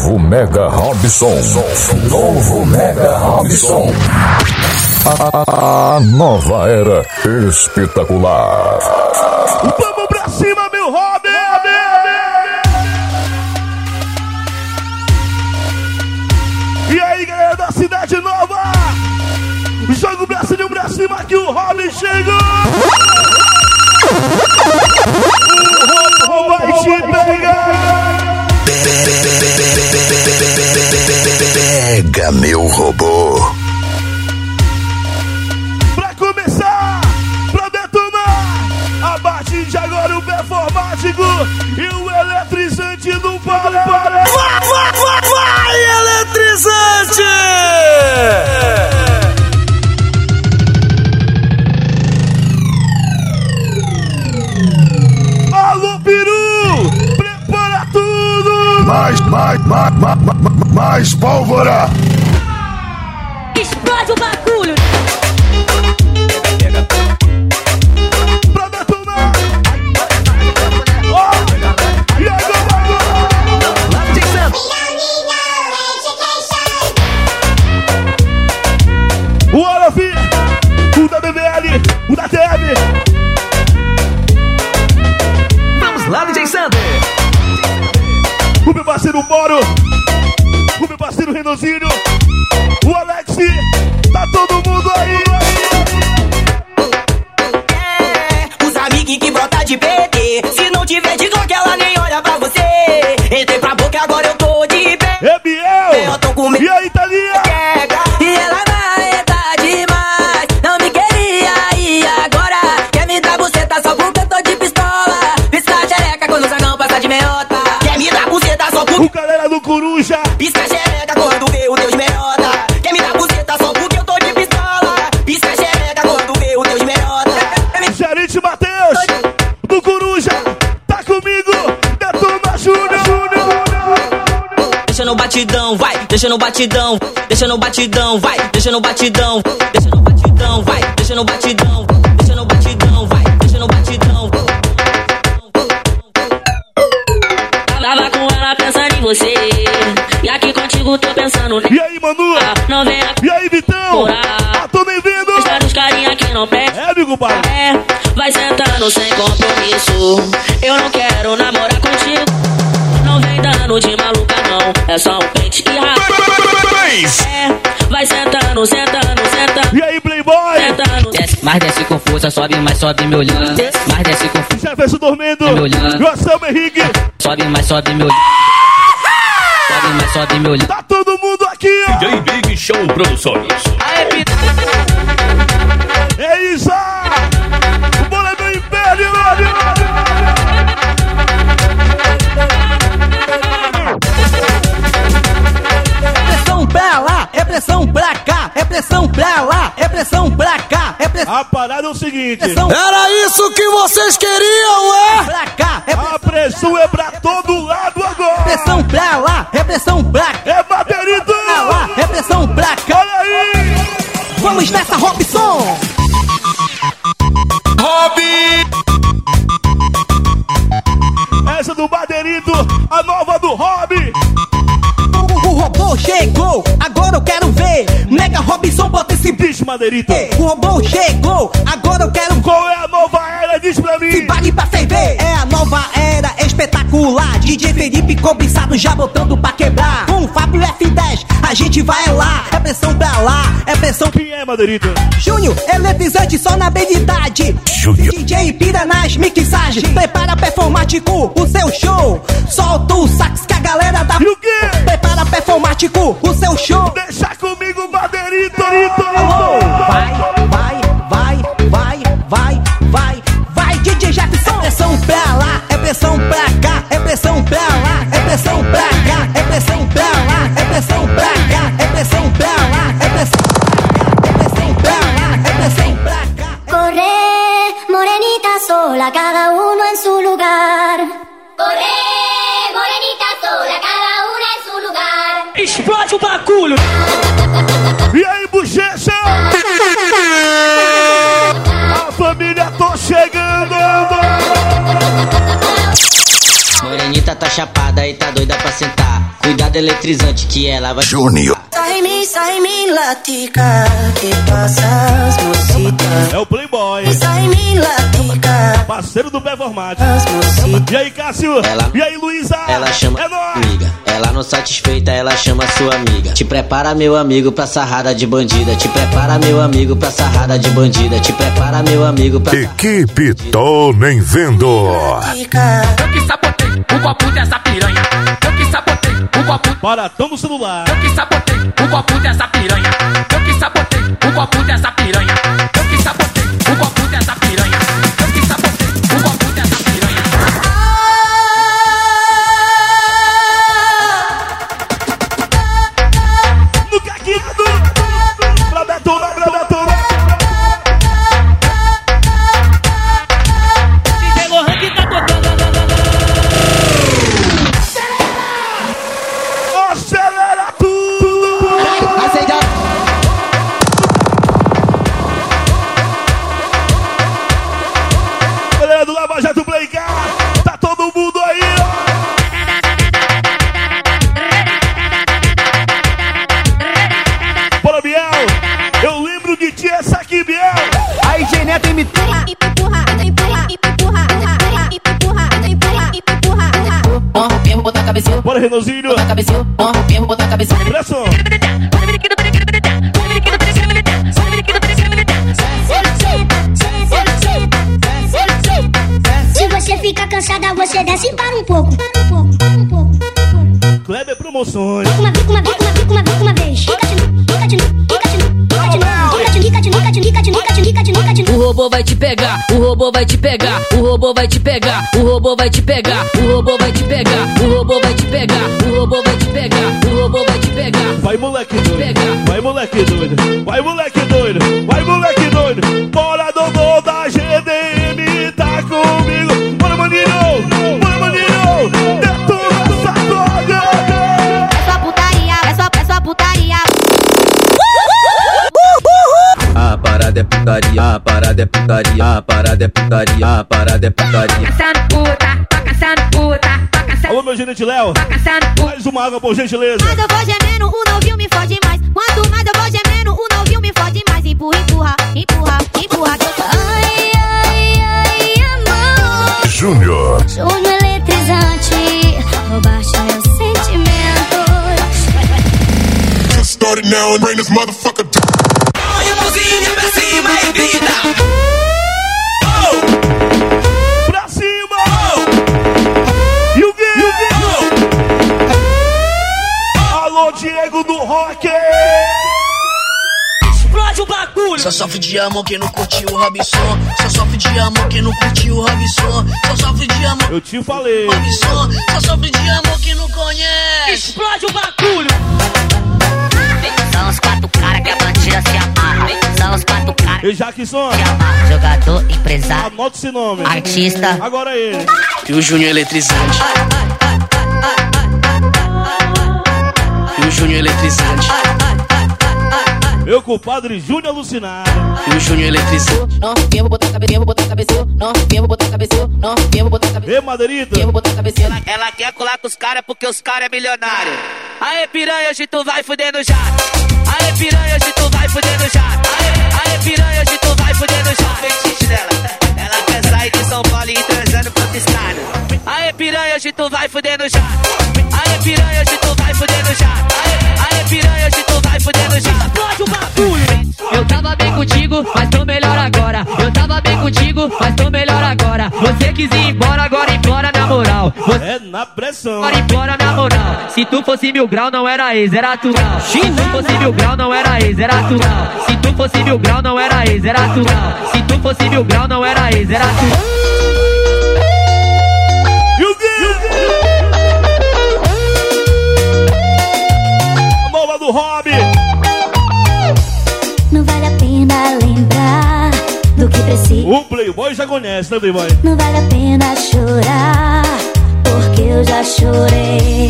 Novo Mega Robson. Novo Mega Robson. A, a nova era espetacular. Vamos pra cima, meu Robin! E aí, galera da Cidade Nova? Joga o bracinho pra cima que o Robin chegou! O Robin vai te pegar! Pega meu robô. Pra começar, pra detonar, a partir de agora o performático e o eletrizante do para. para. Vai, vai, vai, vai, eletrizante! Mais, mais, mais, mais, mais, pólvora. Parceiro Moro, o meu parceiro Renozinho, batidão, vai, deixa no batidão, deixa no batidão, vai, deixa no batidão, deixa no batidão, vai, deixa no batidão, deixa no batidão, vai, deixa no batidão. Tava com ela pensando em você. E aqui contigo tô pensando E aí, Manu? Não venha E aí, Vitão? Ah, tô nem vendo! deixar os carinha que não presta. É, amigo pai? É, vai sentando sem compromisso. Sentando. Desce, com força, sobe, mais sobe me olhando. Mais desce com força, Jefferson dormindo. me olhando. Henrique. sobe, mais sobe me olhando. Sobe, mais sobe me olhando. Tá todo mundo aqui, ó. DJ Big Show Produções. A parada é o seguinte: Era isso que vocês queriam, O robô chegou, agora eu quero. Qual é a nova era? Diz pra Se mim! vale pra ferver, é a nova era espetacular. DJ Felipe cobiçado já botando pra quebrar. Com o Fábio F10, a gente vai lá. É pressão pra lá, é pressão Quem é, Madeirito? Júnior, eletrizante só na habilidade. Júnior. DJ pira nas mixagens. Prepara performático o seu show. Solta o sax que a galera da. E o quê? Prepara performático o seu show. Deixa comigo, Madeirito! Bagulho! E aí, bochecha? A família tô chegando! Morenita tá chapada e tá doida pra sentar. Cuidado eletrizante que ela vai. Júnior. Sai em mim, sai em mim, latica. Que passas, mocita. É o Playboy. Sai em mim, latica. Parceiro do Performático. E aí, Cássio? Ela- E aí, Luísa? Ela chama É nóis. amiga. Ela não satisfeita, ela chama sua amiga. Te prepara, meu amigo, pra sarrada de bandida. Te prepara, meu amigo, pra sarrada de bandida. Te prepara, meu amigo, pra. Equipe Tô Nem Vendo. Eu que sabotei o copo dessa piranha. O copo. Baratão no celular. Eu que sabotei o copo dessa piranha. Eu que sabotei o copo dessa piranha. Bora, Renanzinho. Bota a cabecinha, a Se você ficar cansada, você desce e para um pouco. Para um pouco, para um pouco. Kleber Promoções. Uma vez, uma vez, uma uma uma vez. O robô vai te pegar, o robô vai te pegar, o robô vai te pegar, o robô vai te pegar, o robô vai te pegar, o robô Vai, moleque doido. Vai, moleque doido. Vai, moleque doido. Vai, moleque doido. Bora, Dodô da GDM, tá comigo. Bora, maninho. Bora, maninho. Detona essa droga. É só putaria, é só, é só putaria. A parada é putaria, a parada é putaria, a parada é putaria, a parada é putaria. Caçando puta, tô caçando puta, caçando, Alô, meu gerente Léo. caçando. Mais uma água, por gentileza. Mais eu vou gemendo, o novinho me fode mais. Quanto mais eu vou gemendo, o novinho me fode mais. Empurra, empurra, empurra, empurra. que eu tô- Ai, ai, ai, amor. Júnior. Júnior eletrizante, roubaste meus sentimentos. Started now and bring this motherfucker down. De amor quem não curtiu o Robson. Só sofre de amor quem não curtiu o Robson. Só sofre de amor. Eu te falei. Robson, só sofre de amor quem não conhece. Explode o bagulho. São os quatro caras que a bandida se amarra. São os quatro caras E Jackson, que amarra. Jogador, empresário, anota esse nome. artista. Agora ele. E o Júnior eletrizante. E o Júnior eletrizante. Meu compadre Júnior alucinado. O Júnior eletrizante. Não, eu vou botar a cabeça, eu vou botar a cabeça, não, eu vou botar a cabeça, não, eu vou botar a cabeça, Ei, Madeirita. eu vou botar a cabeça. Ela quer colar com os caras porque os caras é milionário. Aê, piranha, hoje tu vai fudendo jato. Aê, piranha, hoje tu vai fudendo jato. Aê, aê, piranha, hoje tu vai fudendo jato. Feitiço dela. Ela quer sair de São Paulo e ir transando pro estado. Aê, piranha, hoje tu vai fudendo jato. Aê, piranha, hoje tu vai fudendo. Aê, aê, bem contigo, mas tô melhor agora. Eu tava bem contigo, mas tô melhor agora. Você quis ir embora, agora implora na moral. Você É na pressão. agora implora na moral. Se tu fosse mil grau, não era ex, era atual. Se tu fosse mil grau, não era ex, era atual. Se tu fosse mil grau, não era ex, era atual. Se tu fosse mil grau, não era ex, era atual. O Playboy já conhece, né, Playboy? Não vale a pena chorar, porque eu já chorei.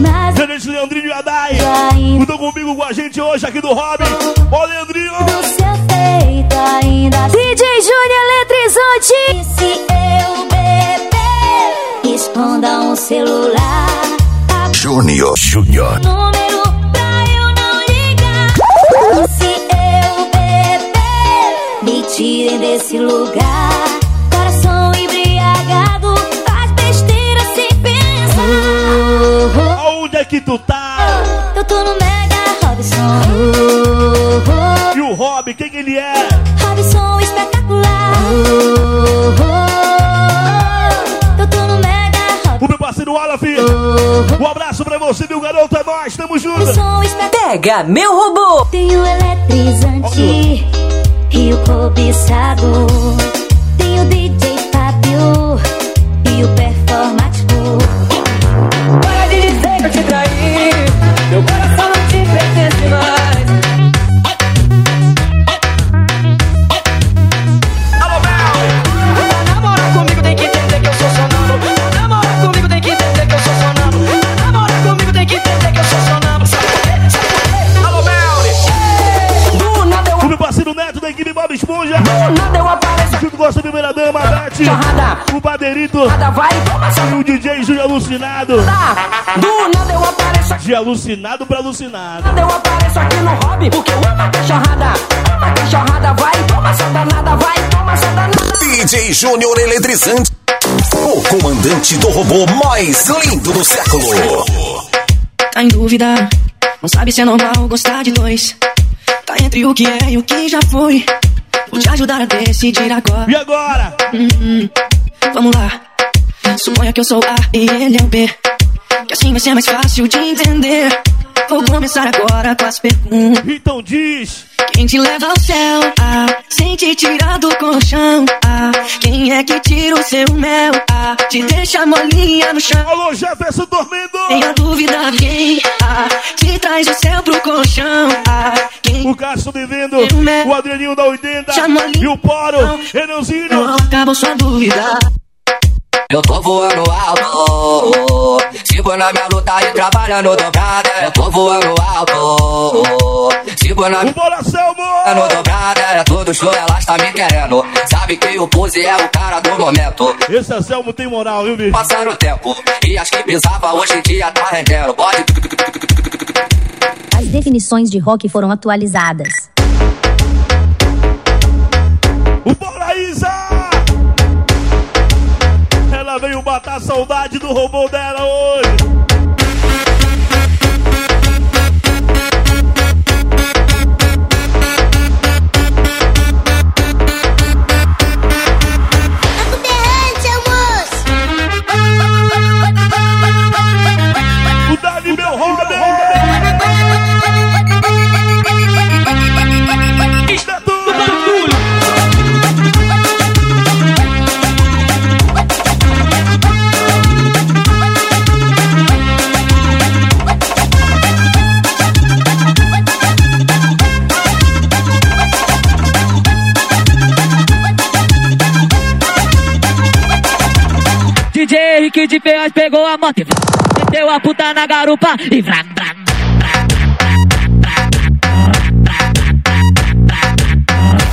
Mas Gerente Leandrinho e Adai. ainda Estão comigo com a gente hoje aqui do Hobby. Ó, Leandrinho. do seu feito ainda. DJ Júnior Eletrizante. E se eu beber, esconda um celular. Júnior. Júnior. Júnior. Número tirem desse lugar. Coração embriagado, faz besteira sem pensar. Aonde é que tu tá? Eu tô no Mega Robson. E o Rob, quem que ele é? Robson espetacular. Eu tô no Mega O meu parceiro Olaf. Um abraço pra você, meu garoto. É nóis, tamo junto. Robson. Pega meu robô. Tem o eletrizante e o cobiçado. Jorrada. O Baderito. Nada vai, toma essa E o DJ Júlio Alucinado. Do nada eu apareço aqui. De alucinado pra alucinado. Nada eu apareço aqui no hobby Porque eu amo a cachorrada Amo a cachorrada Vai, toma essa danada Vai, toma essa danada DJ Júnior Eletrizante. O comandante do robô mais lindo do século. Tá em dúvida, não sabe se é normal gostar de dois. Tá entre o que é e o que já foi. Vou te ajudar a decidir agora. E agora? Hum, vamos lá. Suponha que eu sou A e ele é o B. Que assim vai ser mais fácil de entender. Vou começar agora com as perguntas. Então diz. Quem te leva ao céu? Ah, sem te tirar do colchão. Ah, quem é que tira o seu mel? Ah, te deixa molinha no chão. Alô, Jefferson dormindo. Tenha dúvida quem ah, te traz o céu pro colchão. Ah, quem O Cássio vivendo. O Adrianinho da 80. E o Poro. Renanzinho. não acabou sua dúvida. Eu tô voando alto, sigo na minha luta e trabalhando dobrada. Eu tô voando alto, sigo na Selmo. minha dobrada. É tudo show, ela está me querendo. Sabe que o Pose é o cara do momento. Esse Anselmo tem moral, viu, bicho? Passando o tempo, e as que pisava hoje em dia tá rendendo. Pode As definições de rock foram atualizadas. Matar a saudade do robô dela hoje. Henrique de Peões pegou a moto e meteu a puta na garupa e vrá, vrá,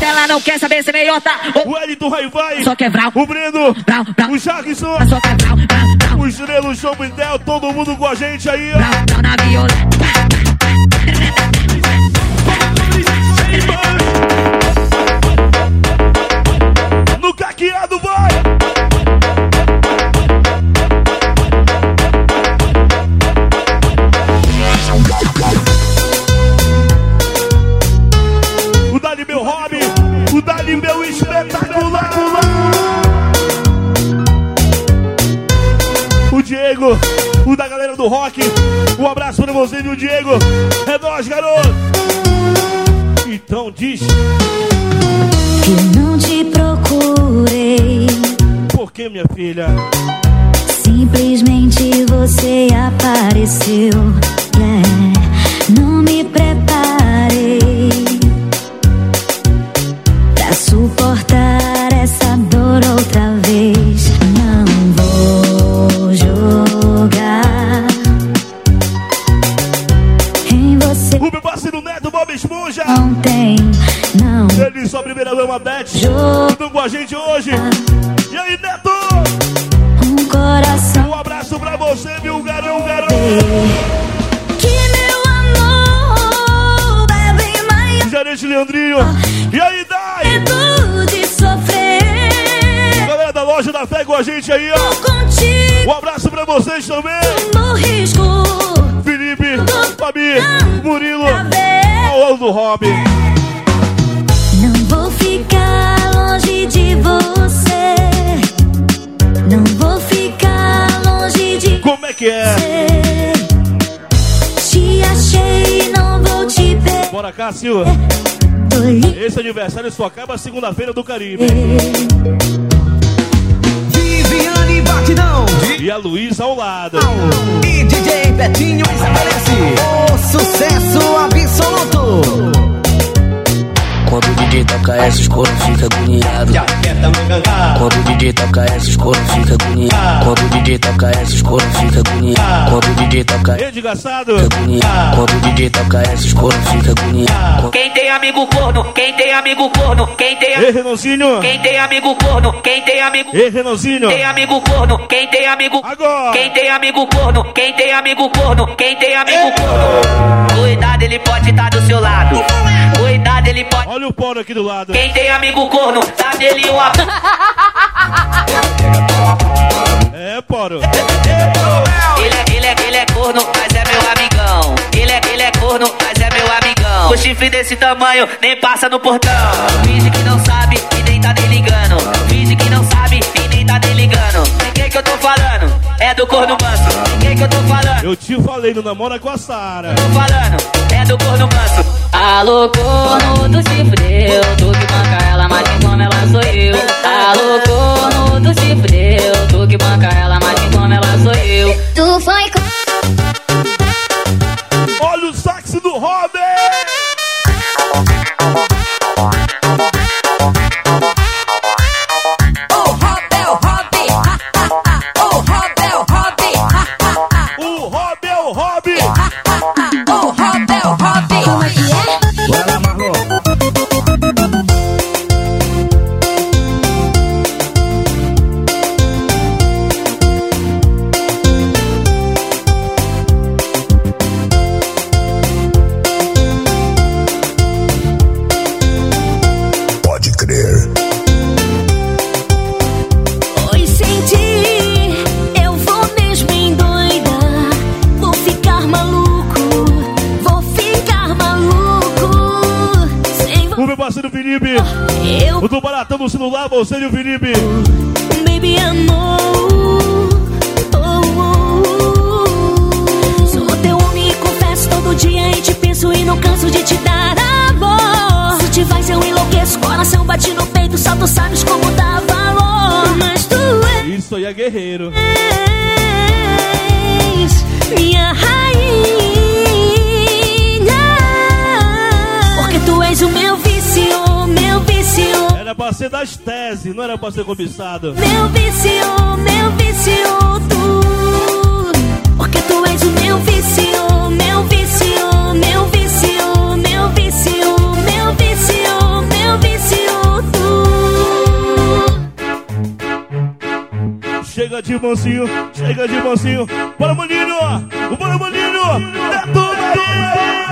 Ela não quer saber se é meiota. O Elito vai vai. Só quer vral. O Breno. Vral, vral. O Jackson. Só vral. O Estrela, o Show Intel, todo mundo com a gente aí. Vral, vral na viola. O Dali meu espetacular. O Diego, o da galera do rock. Um abraço pra você, viu, Diego? É nóis, garoto! Então diz. Eu não te procurei. Por que, minha filha? Simplesmente você apareceu. Yeah. Com a gente hoje. Silva. Esse aniversário só acaba segunda-feira do Caribe. Viviane Batidão. E a Luísa ao lado. E DJ Betinho estabelece o sucesso o DJ toca esses coro fica agoniado. Quando o DJ toca esses coro fica agoniado. Quando o DJ toca esses coro fica agoniado. Quando o DJ toca Rede Engraçado. agoniado. Quando o DJ toca esses coro fica agoniado. Quem tem amigo corno, quem tem amigo corno, quem tem Ei, Renanzinho. Quem tem amigo corno, quem tem amigo Ei, Renanzinho. tem amigo corno, quem tem amigo Agora. Quem tem amigo corno, quem tem amigo corno, quem tem amigo corno. Cuidado, ele pode estar do seu lado. Cuidado, ele pode. Olha o pau aqui do lado. Quem tem amigo corno, dá dele uma. É, Poro. Ele é, ele é, ele é corno, mas é meu amigão. Ele é, ele é corno, mas é meu amigão. O chifre desse tamanho nem passa no portão. Finge que não sabe e nem tá nem ligando. Finge que não sabe que eu tô falando? É do corno manso. De quem que eu tô falando? Eu te falei, não namora com a Sara. Tô falando, é do corno manso. Alô, corno do cifreu, tu que banca ela, mas quem come ela sou eu. Alô, corno do cifreu, tu que banca ela, mas quem come ela sou eu. Tu foi com é você e o Felipe. Baby, amor. Oh, oh, oh. Sou teu homem e confesso todo dia e te penso e não canso de te dar amor. Se te vais, eu enlouqueço. Coração bate no peito, só tu sabes como dá valor. Mas tu Isso aí é guerreiro. Pra ser das teses, não era pra ser cobiçado. Meu vício, meu vício, tu. Porque tu és o meu vício, meu vício, meu vício, meu vício, meu vício, meu vício, tu. Chega de mansinho, chega de mansinho. Bora, maninho! Bora, maninho! Neto, Turn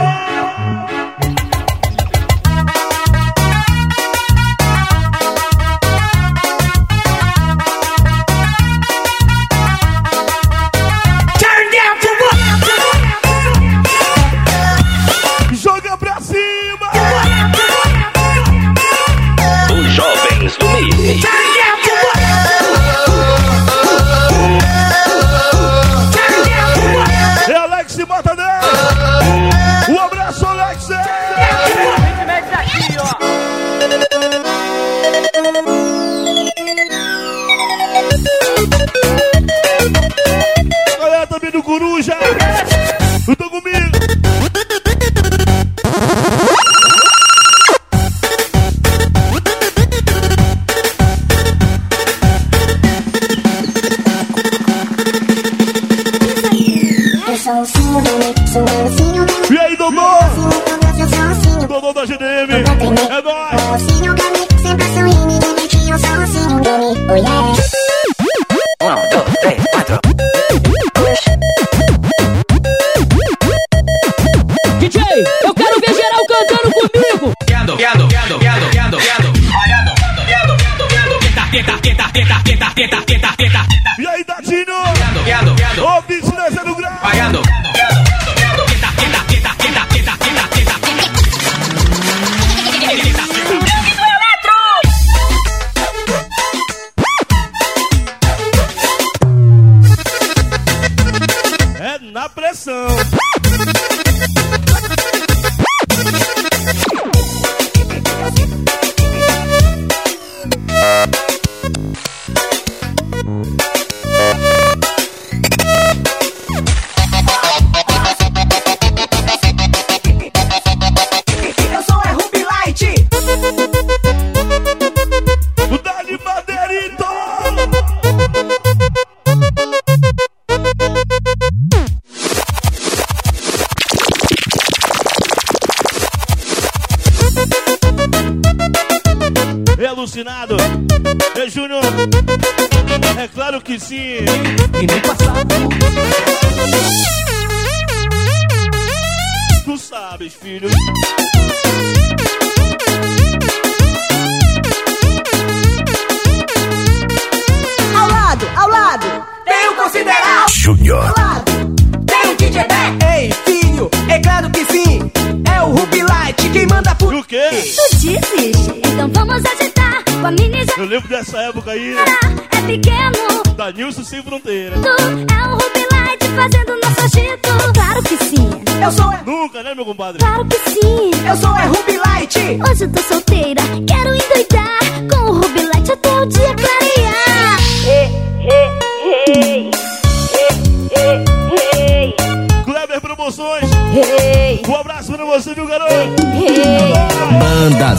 abraço pra você, viu, garoto? hey, Manda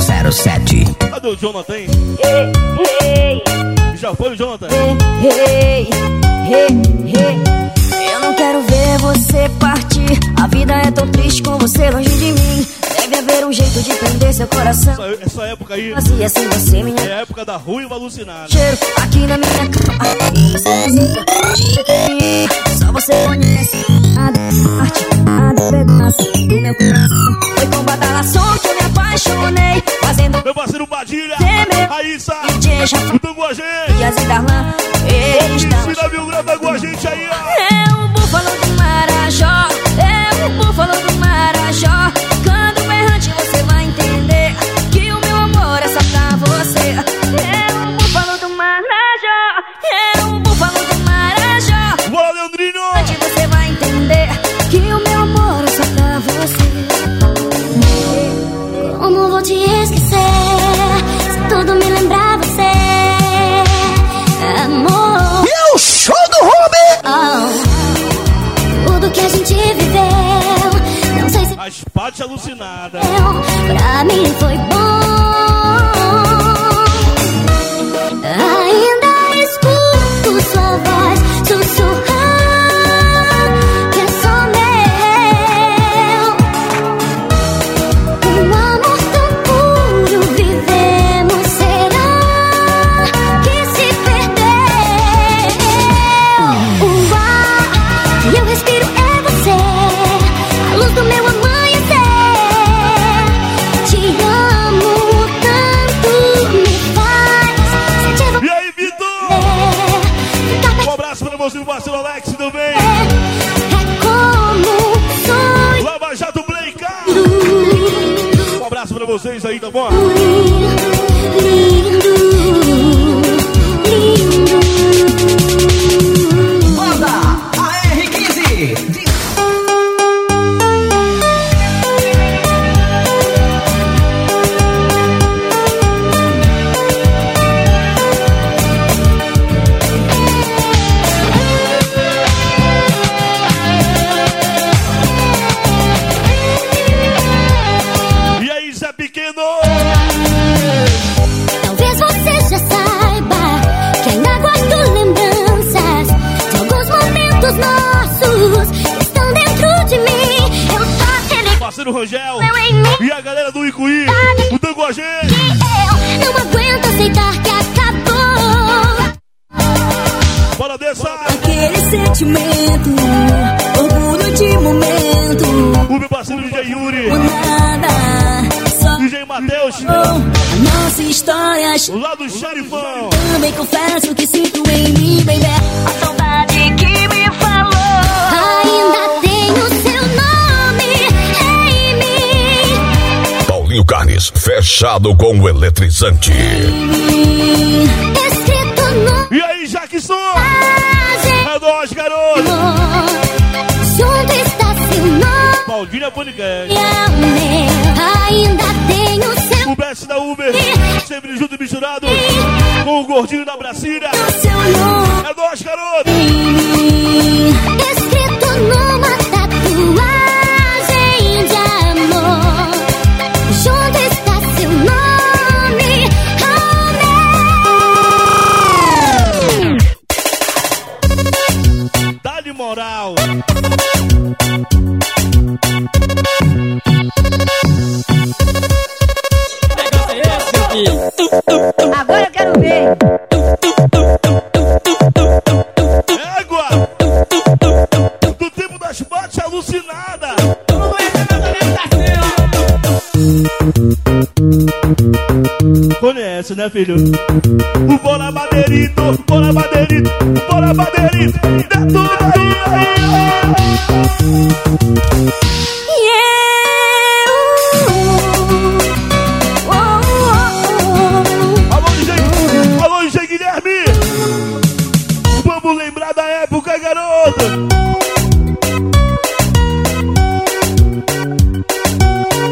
007. Cadê o Jonathan? hein? Já foi o Jonathan? hey, hey, hey. Eu não quero ver você partir. A vida é tão triste com você longe de mim. Deve haver um jeito de prender seu coração. Essa, essa época aí Fazia sem você, minha é a época da ruiva alucinada. cheiro aqui na minha cama. Só você conhece a parte, a pedaço do meu coração. Foi com badalação que eu me apaixonei. Fazendo Meu parceiro Padilha, Temer. Raíssa, DJ já estão com a gente. Dias e Darlan. Eles estão. Ensina Mil Grau tá com a gente aí, ó. É o búfalo do Marajó, é o búfalo do Marajó. As pates alucinadas. pra mim foi bom. Vocês A nossa história. Lá do xerifão. Também confesso que sinto em mim, baby. A saudade que me falou. Ainda tenho seu nome em mim. Paulinho Carnes, fechado com o eletrizante. Escrito no E aí, Jackson? É nóis, garoto. Se um Valdinha Podcast. Ainda tenho seu O Best da Uber, sempre junto e misturado com o gordinho da Brasília. É nós, garoto! escrito numa Né, filho? O Bora Madeirito, Bora Madeirito, Bora Madeirito, dentro da Alô, DJ, alô, DJ Guilherme! Vamos lembrar da época, garoto!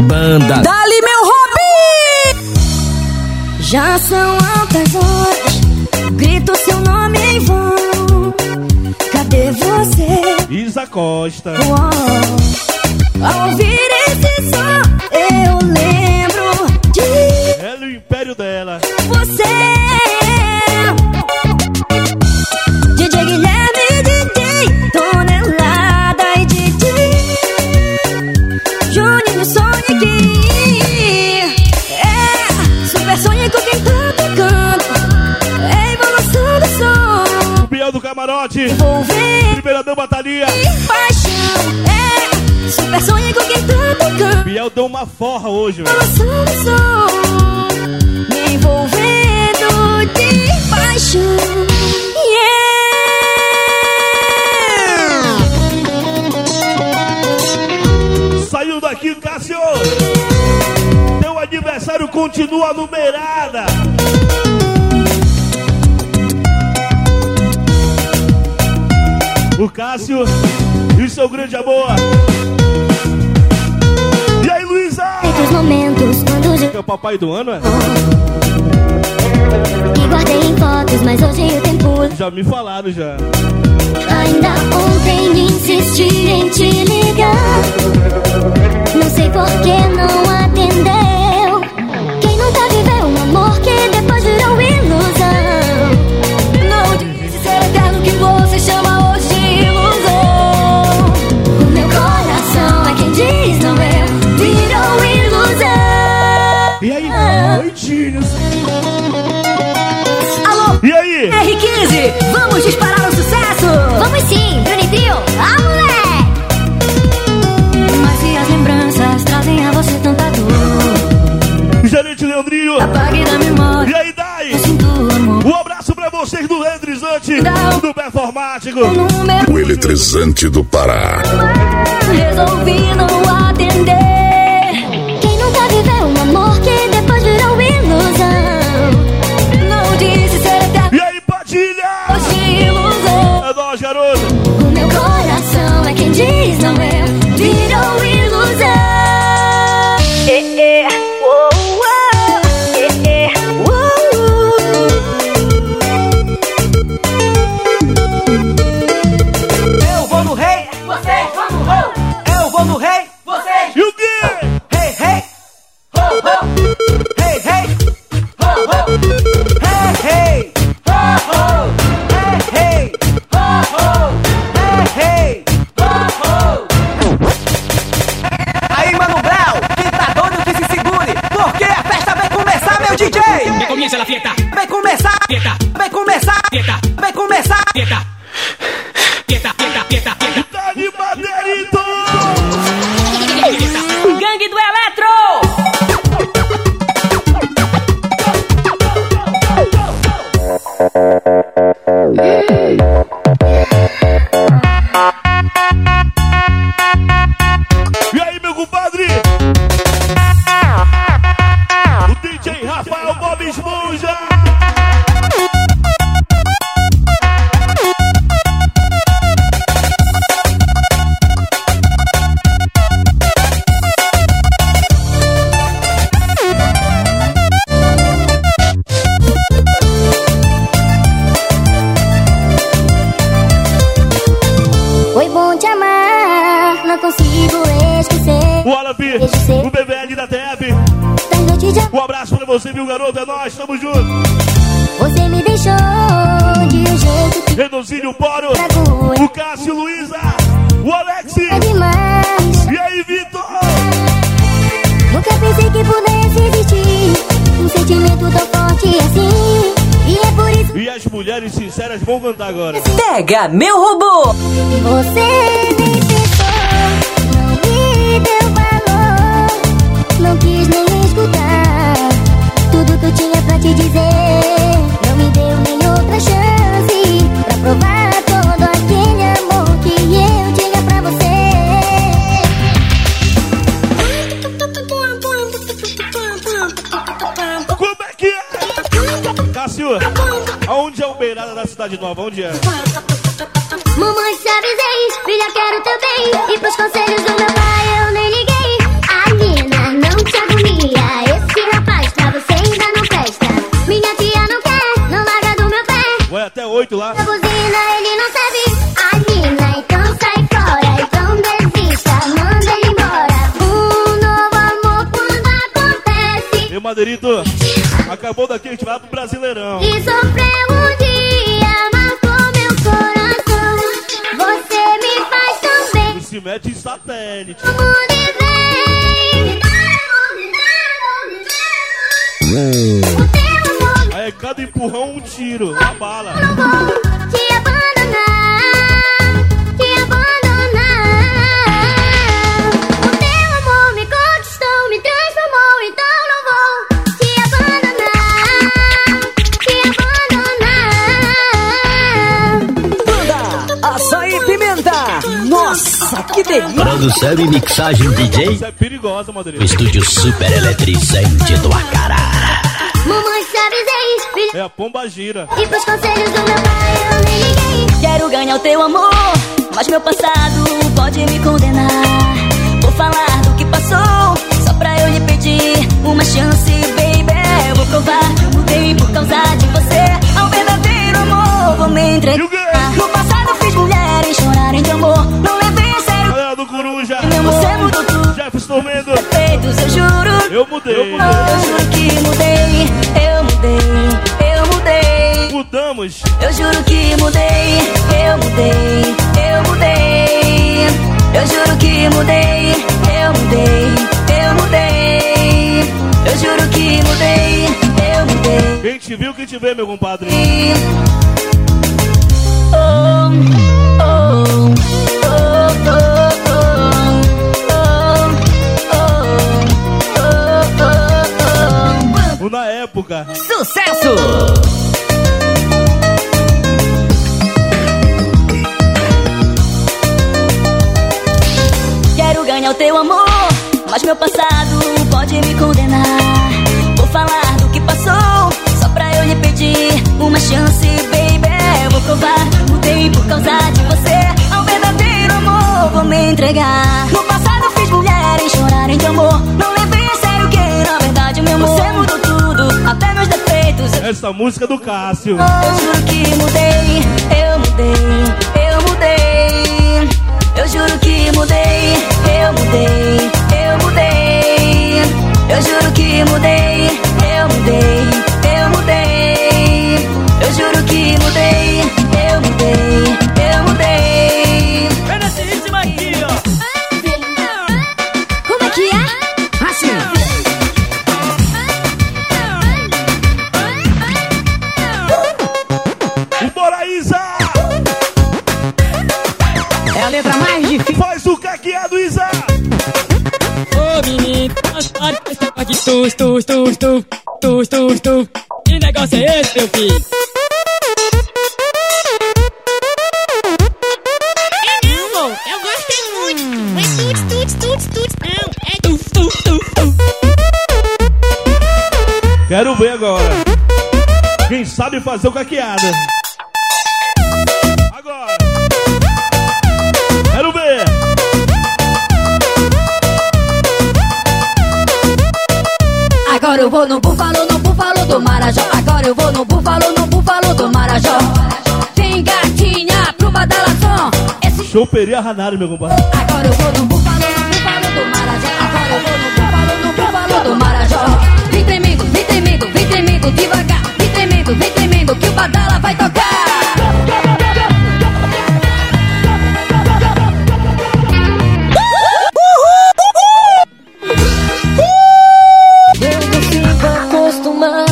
Banda. Já são altas horas, grito seu nome em vão. Cadê você? Isa Costa. Uou. Ao ouvir esse som, eu lembro Thalia. Paixão. É Super Sonic quem tá tocando. Biel deu uma forra hoje, velho. Me envolvendo de paixão. Saiu daqui, Cássio! Teu aniversário continua numerada! O Cássio e seu grande amor. E aí, Luísa? Muitos momentos quando É o papai do ano, é? que guardei em fotos, mas hoje o tempo Já me falaram já. Ainda ontem insisti em te ligar. Performático. O eletrizante do Pará. Resolvi não Não me deu nem outra chance pra provar todo aquele amor que eu tinha pra você. Como é que é? Cássio, aonde é o beirada da Cidade Nova? Onde é? Mixagem DJ. Isso é perigosa, O estúdio super eletrizante do Acará. Mamãe avisei, filha. É a pomba gira. E pros conselhos do meu pai eu nem liguei. Quero ganhar o teu amor, mas meu passado pode me condenar. Vou falar do que passou, só pra eu lhe pedir uma chance, baby. Eu vou provar que eu mudei por causa de você. Ao verdadeiro amor, vou me entregar. Juro. Eu mudei. Eu juro que mudei. Eu mudei. Eu mudei. Mudamos. Eu juro que mudei, eu mudei, eu mudei. Eu juro que mudei, eu mudei, eu mudei. Eu juro que mudei, eu mudei. Quem te viu, quem te vê, meu compadre. Oh, oh, Sucesso! Quero ganhar o teu amor, mas meu passado pode me condenar. Vou falar do que passou, só pra eu lhe pedir uma chance, baby. Vou provar, mudei por causa de você. Ao verdadeiro amor, vou me entregar. No passado fiz mulheres chorarem de amor. Não levei a sério que, na verdade, meu amor, você mudou tudo, até meus defeitos. Eu Essa música é do Cássio. eu juro que mudei, eu mudei, eu mudei. Eu juro que mudei, fazer o caqueado? Agora. Quero ver. Agora eu vou no búfalo, no búfalo do Marajó. Agora eu vou no búfalo, no búfalo do Marajó. Vem gatinha pro badalação. Esse Show Peria Ranari, meu compadre. Agora eu vou no búfalo, no búfalo do Marajó. Agora eu vou no búfalo, no búfalo do Marajó. Vem tremendo, vem tremendo, vem tremendo devagar. Vem tremendo, vem tremendo badala vai tocar. Eu consigo acostumar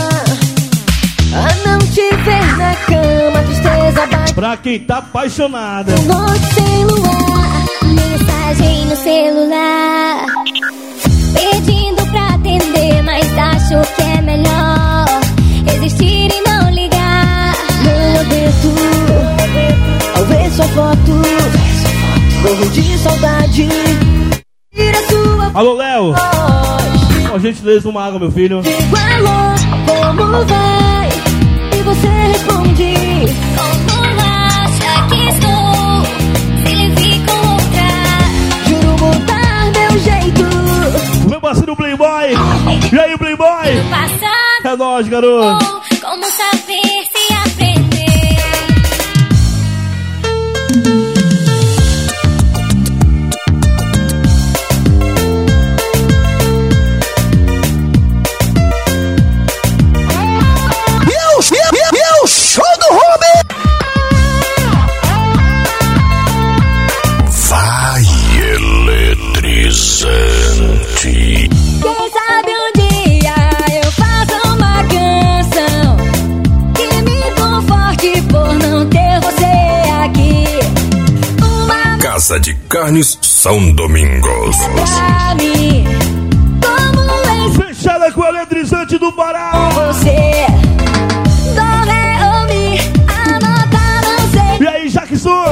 a não te ver na cama, tristeza bate Pra quem tá apaixonada. no noite sem luar. Mensagem no celular. Pedindo pra atender, mas acho que é melhor existir e ligar. Aguento ao ver sua foto, morro de saudade. Tira sua Alô, Léo. Ó, gentileza, uma água, meu filho. Alô, como vai? E você responde Como acha que estou? Se lhe vi com outra. Juro mudar meu jeito Meu parceiro Playboy. E aí, Playboy? É nóis, garoto. como saber Casa de Carnes São Domingos. como Fechada com o eletrizante do Pará. você. Dó, ré ou mi, a nota não sei E aí, Jackson?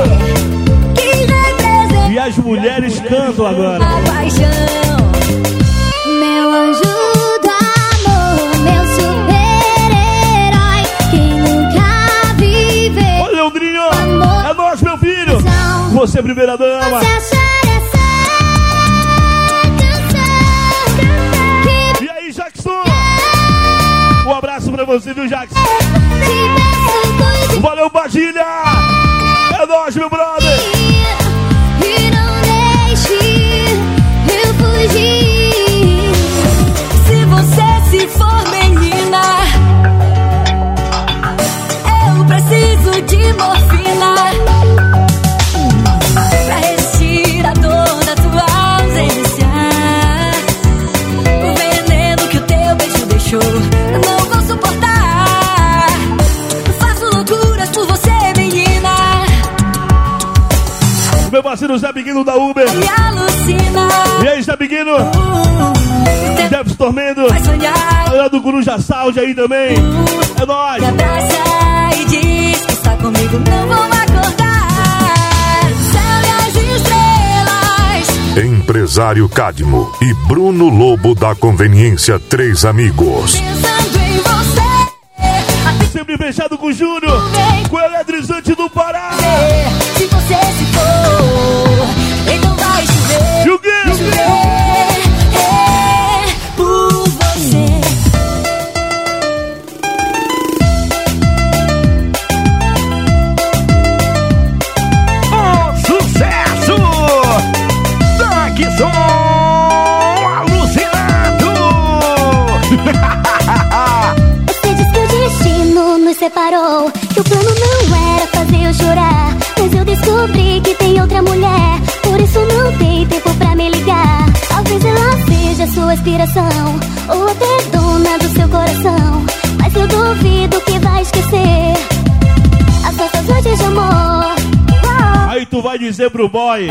que representa E as mulheres cantam agora. a paixão. Você, primeira dama. E aí, Jackson? Um abraço pra você, viu, Jackson? Valeu, Padilha. É nós, meu brother. E não deixe eu fugir. Se você se for parceiro Zé Biguino da Uber. Me alucina. E aí, Zé Biguino? Deve Tormento. Vai sonhar. Galera do Coruja Saúde aí também. É nóis. Me abraça e diz que está comigo, não vou acordar. Céu e as estrelas. Empresário Cadmo e Bruno Lobo da Conveniência Três Amigos. Pensando em você. Sempre fechado com o Júnior. Com o eletrizante do Pará. Se dizer pro boy.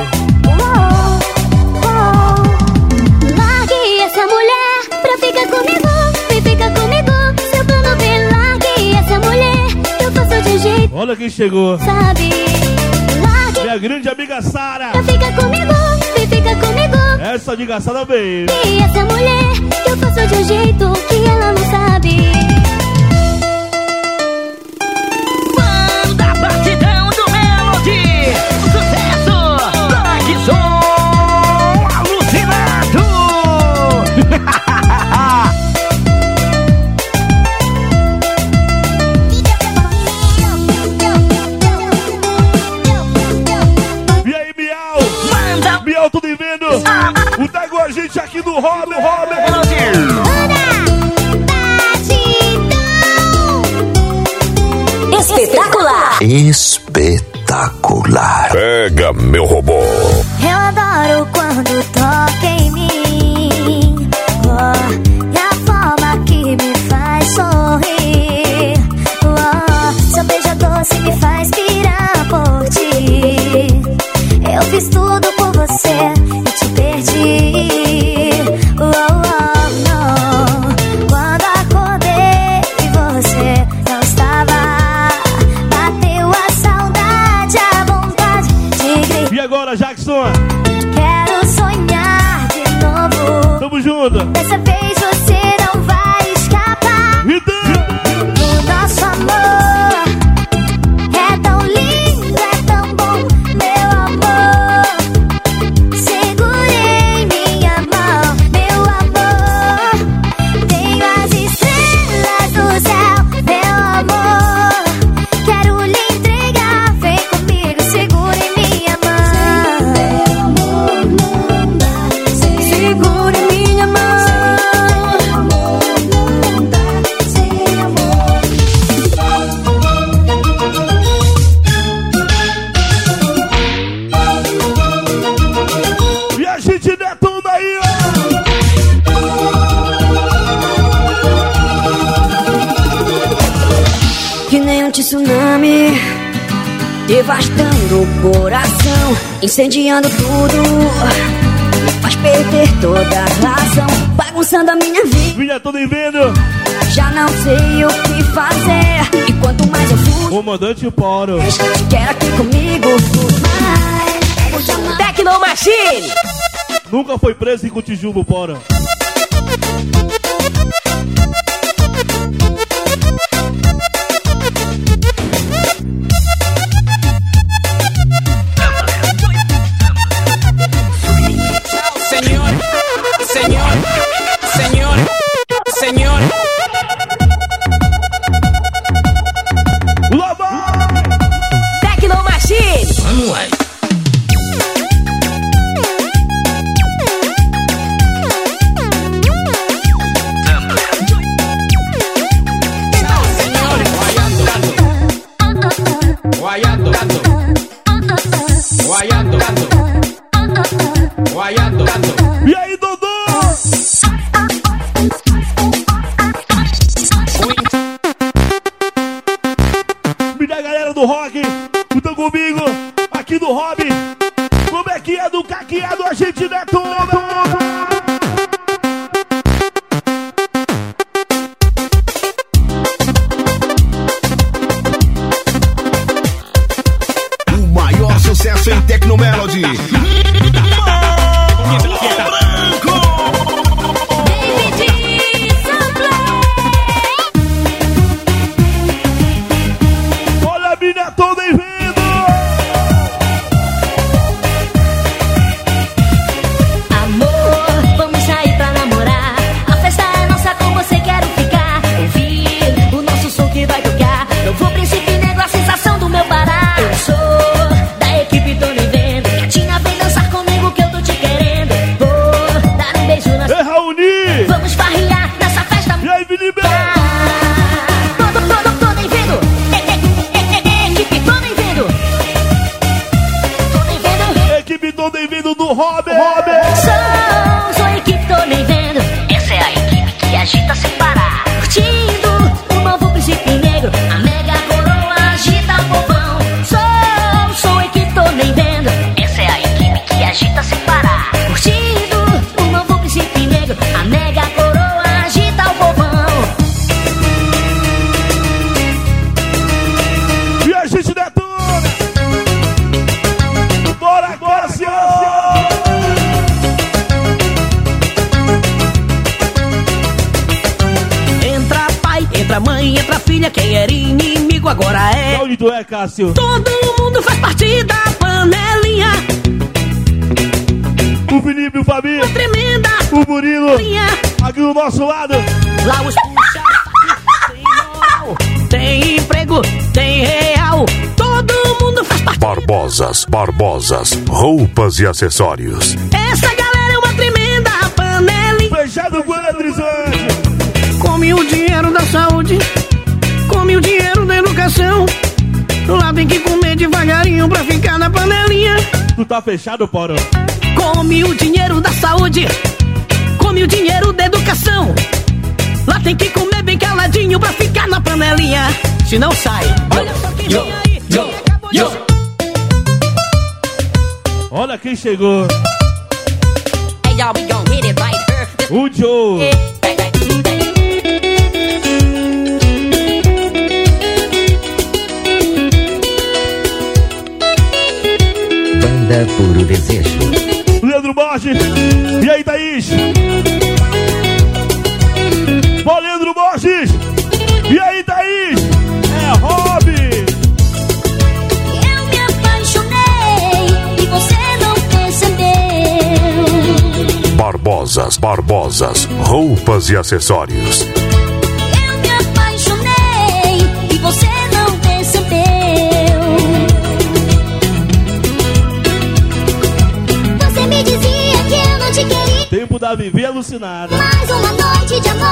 Largue essa mulher pra ficar comigo. Vem ficar comigo. Seu plano bem, largue essa mulher. Eu faço de um jeito, Olha quem chegou. sabe? Largue Minha grande amiga Sara. pra ficar comigo. Vem ficar comigo. Essa de gaçada bem. E essa mulher, eu faço de um jeito que ela não sabe. gente aqui do Robert. Robert. É Espetacular! Espetacular! Pega, meu robô! Eu adoro quando tu gigante tsunami Devastando o coração Incendiando tudo. Faz perder toda a razão Bagunçando a minha vida. Vida todo em vendo. Já não sei o que fazer E quanto mais eu fujo Comandante Poro. Quer aqui comigo Mas Tecnomachine! Nunca foi preso em Cotijubo, Poro. Melody. Uma tremenda, o Burilo, aqui do nosso lado. Lá os puxa, tem moral, tem emprego, tem real. Todo mundo faz parte. Barbosas, Barbosas, roupas e acessórios. Essa galera é uma tremenda panela. Fechado com eletrizante. Come o dinheiro da saúde, come o dinheiro da educação. Lá tem que comer devagarinho pra ficar na panelinha. Tu tá fechado, Poro? Come o dinheiro da saúde, come o dinheiro da educação. Lá tem que comer bem caladinho pra ficar na panelinha. Se não sai, olha só quem vem aí. Quem acabou de- Olha quem chegou. Hey, y'all, we gon' hit it right here. This O Joe. Banda Puro Desejo. Leandro Borges. E aí, Thaís? Leandro Borges. E aí, Thaís? É Rob. Eu me apaixonei e você não percebeu. Barbosas, Barbosas, roupas e acessórios. Da Vivi alucinada. Mais uma noite de amor.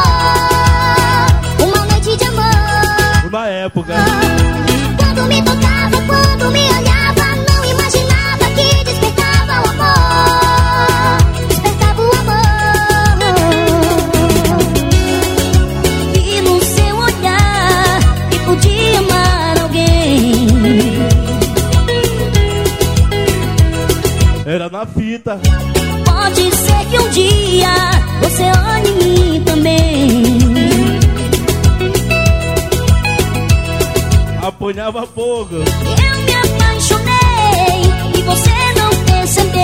Uma noite de amor. Na época. Quando me tocava, quando me olhava, um dia você olhe em mim também. Apanhava fogo. Eu me apaixonei e você não percebeu.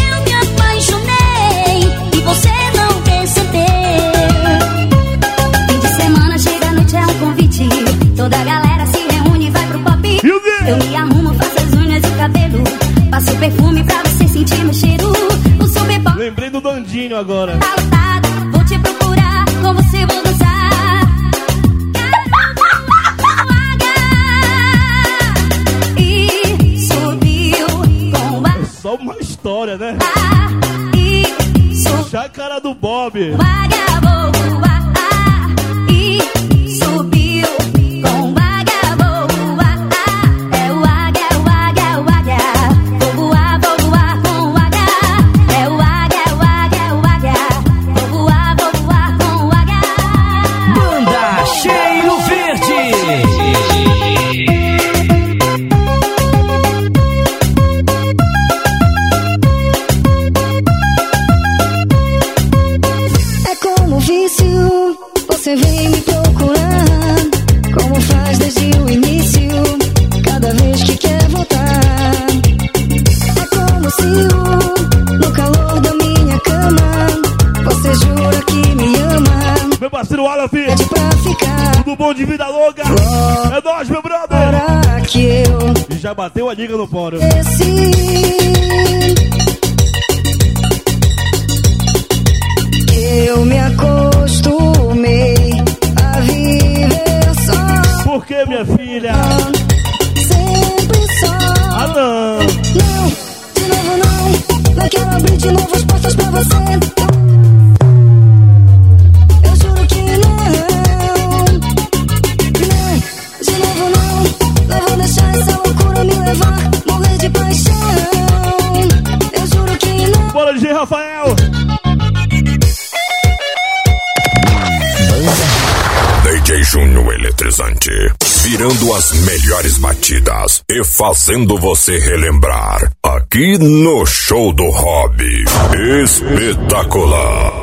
Eu me apaixonei e você não percebeu. Fim de semana chega a noite é um convite. Toda a galera se reúne e vai pro pop. Eu me arrumo, faço as unhas e o cabelo. Passo perfume pra você sentir meu cheiro. O Lembrei do Dandinho agora. tá lotado. Vou te procurar, com você vou dançar. E subiu com a Só uma história, né? Chácara do Bob. vagaboa. Bateu a liga no fórum. desci. E fazendo você relembrar. Aqui no Show do Hobby. Espetacular.